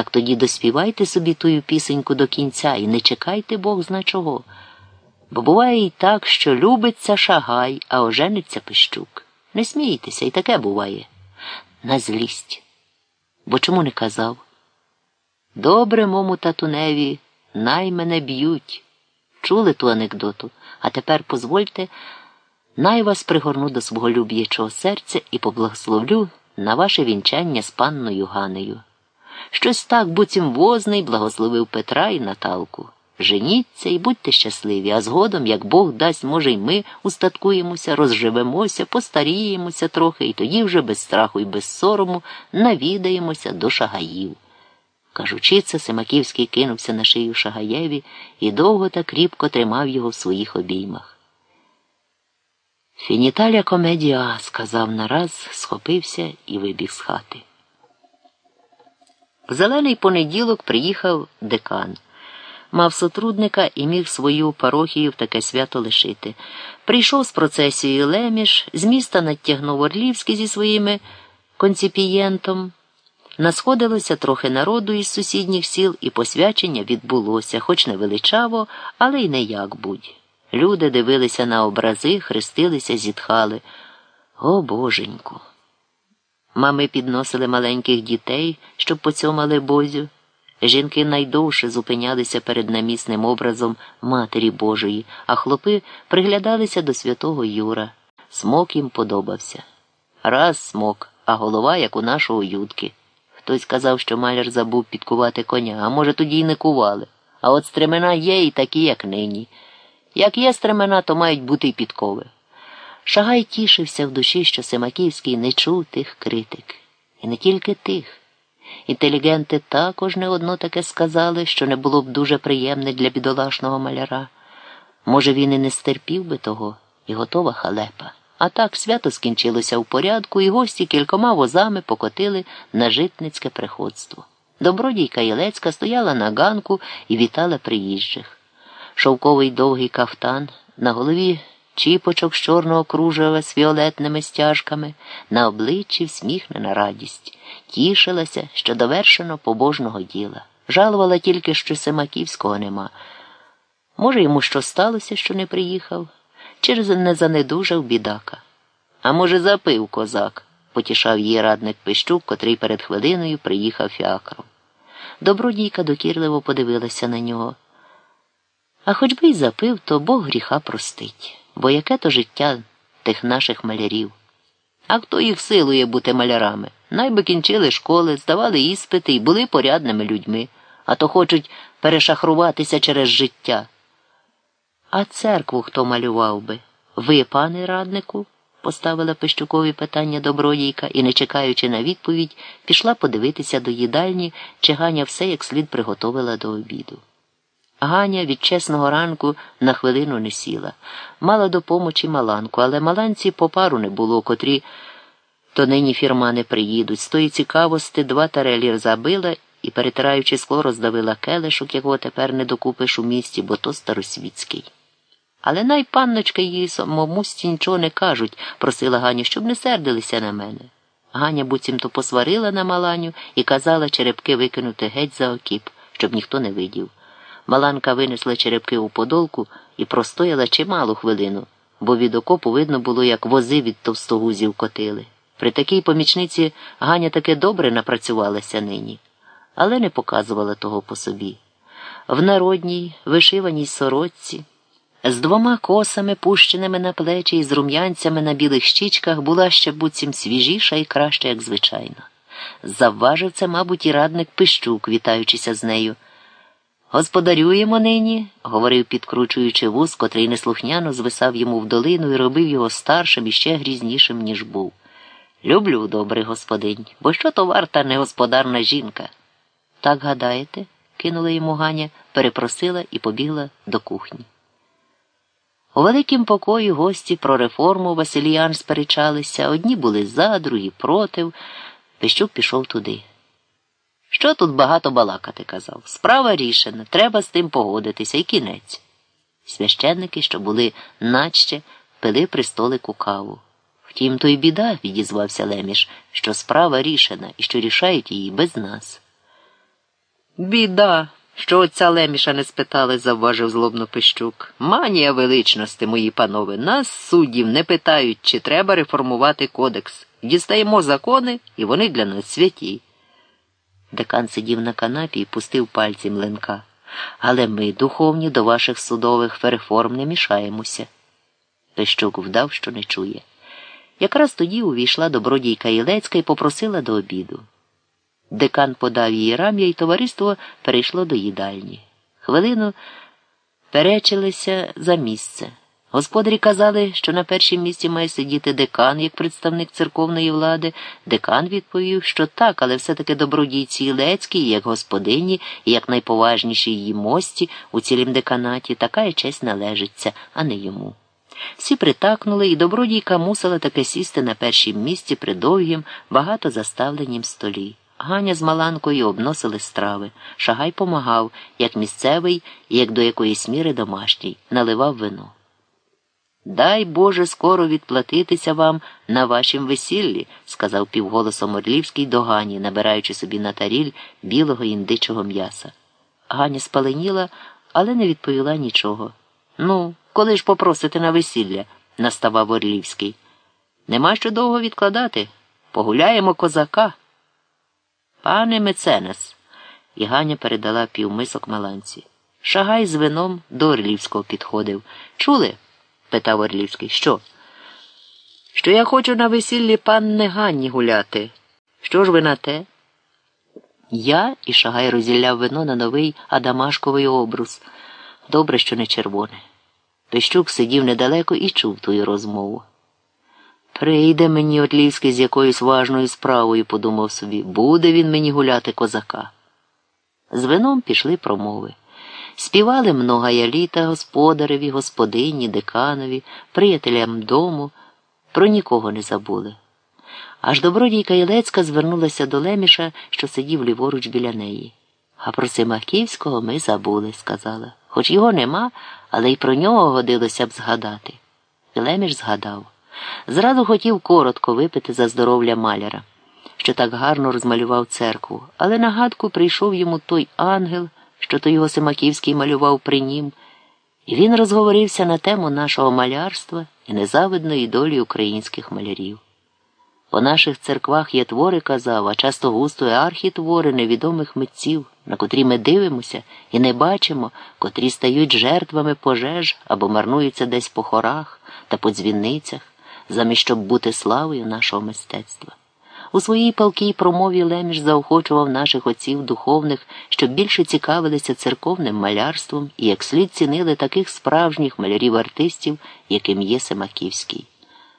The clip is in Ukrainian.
Так тоді доспівайте собі тую пісеньку до кінця і не чекайте Бог зна чого. Бо буває і так, що любиться шагай, а ожениться пищук. Не смійтеся, і таке буває. На злість. Бо чому не казав? Добре, мому татуневі, най мене б'ють. Чули ту анекдоту, а тепер позвольте, най вас пригорну до свого люб'ячого серця і поблагословлю на ваше вінчання з панною Ганею. Щось так буцім возний благословив Петра і Наталку. Женіться і будьте щасливі, а згодом, як Бог дасть, може, й ми устаткуємося, розживемося, постаріємося трохи, і тоді вже без страху і без сорому навідаємося до шагаїв. Кажучи це, Семаківський кинувся на шию Шагаєві і довго та кріпко тримав його в своїх обіймах. Фініталя комедія, сказав нараз, схопився і вибіг з хати. В зелений понеділок приїхав декан. Мав сотрудника і міг свою парохію в таке свято лишити. Прийшов з процесією Леміш, з міста надтягнув Орлівський зі своїми конципієнтом. Насходилося трохи народу із сусідніх сіл, і посвячення відбулося, хоч не величаво, але й не як будь. Люди дивилися на образи, хрестилися, зітхали. О боженьку! Мами підносили маленьких дітей, щоб поцьомали бозю. Жінки найдовше зупинялися перед намісним образом Матері Божої, а хлопи приглядалися до святого Юра. Смок їм подобався. Раз смок, а голова, як у нашого Ютки. Хтось казав, що маляр забув підкувати коня, а може, тоді й не кували. А от стремена є і такі, як нині. Як є стремена, то мають бути й підкови. Шагай тішився в душі, що Семаківський не чув тих критик. І не тільки тих. Інтелігенти також не одно таке сказали, що не було б дуже приємне для бідолашного маляра. Може, він і не стерпів би того, і готова халепа. А так свято скінчилося в порядку, і гості кількома возами покотили на житницьке приходство. Добродійка Єлецька стояла на ганку і вітала приїжджих. Шовковий довгий кафтан, на голові чіпочок з чорного кружева з фіолетними стяжками, на обличчі всміхнена радість, тішилася, що довершено побожного діла. Жалувала тільки, що Семаківського нема. Може, йому що сталося, що не приїхав? Через не занедужав бідака. А може, запив козак, потішав її радник Пищук, котрий перед хвилиною приїхав фіакром. Добродійка докірливо подивилася на нього. А хоч би й запив, то Бог гріха простить, бо яке то життя тих наших малярів. А хто їх силує бути малярами? Найби кінчили школи, здавали іспити і були порядними людьми, а то хочуть перешахруватися через життя. А церкву хто малював би? Ви, пане раднику? поставила Пищукові питання добродійка і, не чекаючи на відповідь, пішла подивитися до їдальні, чи Ганя все як слід приготовила до обіду. Ганя від чесного ранку на хвилину не сіла. Мала до помочі маланку, але маланці по пару не було, котрі то нині фірмани приїдуть. З тої цікавості два тарелі забила і, перетираючи скло, роздавила келишок, якого тепер не докупиш у місті, бо то старосвітський. Але най панночка її самомусті нічого не кажуть, просила Ганя, щоб не сердилися на мене. Ганя буцімто посварила на Маланю і казала черепки викинути геть за окіп, щоб ніхто не видів. Маланка винесла черепки у подолку і простояла чималу хвилину, бо від окопу видно було, як вози від товстогузів котили. При такій помічниці Ганя таки добре напрацювалася нині, але не показувала того по собі. В народній, вишиваній сорочці, з двома косами, пущеними на плечі і з рум'янцями на білих щічках, була ще буцім свіжіша і краща, як звичайно. Завважив це, мабуть, і радник Пищук, вітаючися з нею. Господарюємо нині, говорив, підкручуючи вуз, котрий неслухняно звисав йому в долину і робив його старшим і ще грізнішим, ніж був. Люблю, добрий господинь, бо що то варта негосподарна жінка. Так гадаєте? кинула йому Ганя, перепросила і побігла до кухні. У великім покої гості про реформу Василіян сперечалися, одні були за, другі против. Пищук пішов туди. Що тут багато балакати, казав. Справа рішена, треба з тим погодитися і кінець. Священники, що були наче, пили при столику каву. Втім, то й біда, відізвався Леміш, що справа рішена і що рішають її без нас. Біда, що отця Леміша не спитали, завважив злобно Пищук. Манія величності, мої панове, нас, суддів, не питають, чи треба реформувати кодекс. Дістаємо закони, і вони для нас святі. Декан сидів на канапі і пустив пальці млинка. Але ми, духовні, до ваших судових реформ не мішаємося. Пещук вдав, що не чує. Якраз тоді увійшла добродійка Ілецька і попросила до обіду. Декан подав її рам'я, і товариство перейшло до їдальні. Хвилину перечилися за місце. Господарі казали, що на першому місці має сидіти декан як представник церковної влади. Декан відповів, що так, але все-таки добродійці Ілецькій, як господині і як найповажніші її мості у цілім деканаті, така і честь належиться, а не йому. Всі притакнули, і добродійка мусила таки сісти на першім місці при довгім, багато заставленім столі. Ганя з Маланкою обносили страви. Шагай помагав, як місцевий, як до якоїсь міри домашній, наливав вино. Дай Боже скоро відплатитися вам на вашім весіллі, сказав півголосом Орлівський до Гані, набираючи собі на таріль білого індичого м'яса. Ганя спаленіла, але не відповіла нічого. Ну, коли ж попросите на весілля, наставав Орлівський. Нема що довго відкладати. Погуляємо козака. Пане меценес, і Ганя передала півмисок маланці. Шагай з вином до Орлівського підходив. Чули? Питав Орлівський. Що? Що я хочу на весіллі панни Ганні гуляти. Що ж ви на те? Я і Шагай розілляв вино на новий Адамашковий обрус. Добре, що не червоне. Пещук сидів недалеко і чув тую розмову. Прийде мені Отлівський з якоюсь важною справою, подумав собі, буде він мені гуляти козака. З вином пішли промови. Співали многая літа господареві, господині, деканові, приятелям дому, про нікого не забули. Аж добродійка Ілецька звернулася до Леміша, що сидів ліворуч біля неї. А про Симаківського ми забули, сказала. Хоч його нема, але й про нього годилося б згадати. І Леміш згадав. Зразу хотів коротко випити за здоров'я маляра, що так гарно розмалював церкву, але на гадку прийшов йому той ангел, що то його Симаківський малював при нім, і він розговорився на тему нашого малярства і незавидної долі українських малярів. По наших церквах є твори, казав, а часто густо і архітвори невідомих митців, на котрі ми дивимося і не бачимо, котрі стають жертвами пожеж або марнуються десь по хорах та по дзвіницях замість щоб бути славою нашого мистецтва. У своїй палкій промові Леміш заохочував наших отців духовних, щоб більше цікавилися церковним малярством і як слід цінили таких справжніх малярів артистів, яким є Семаківський.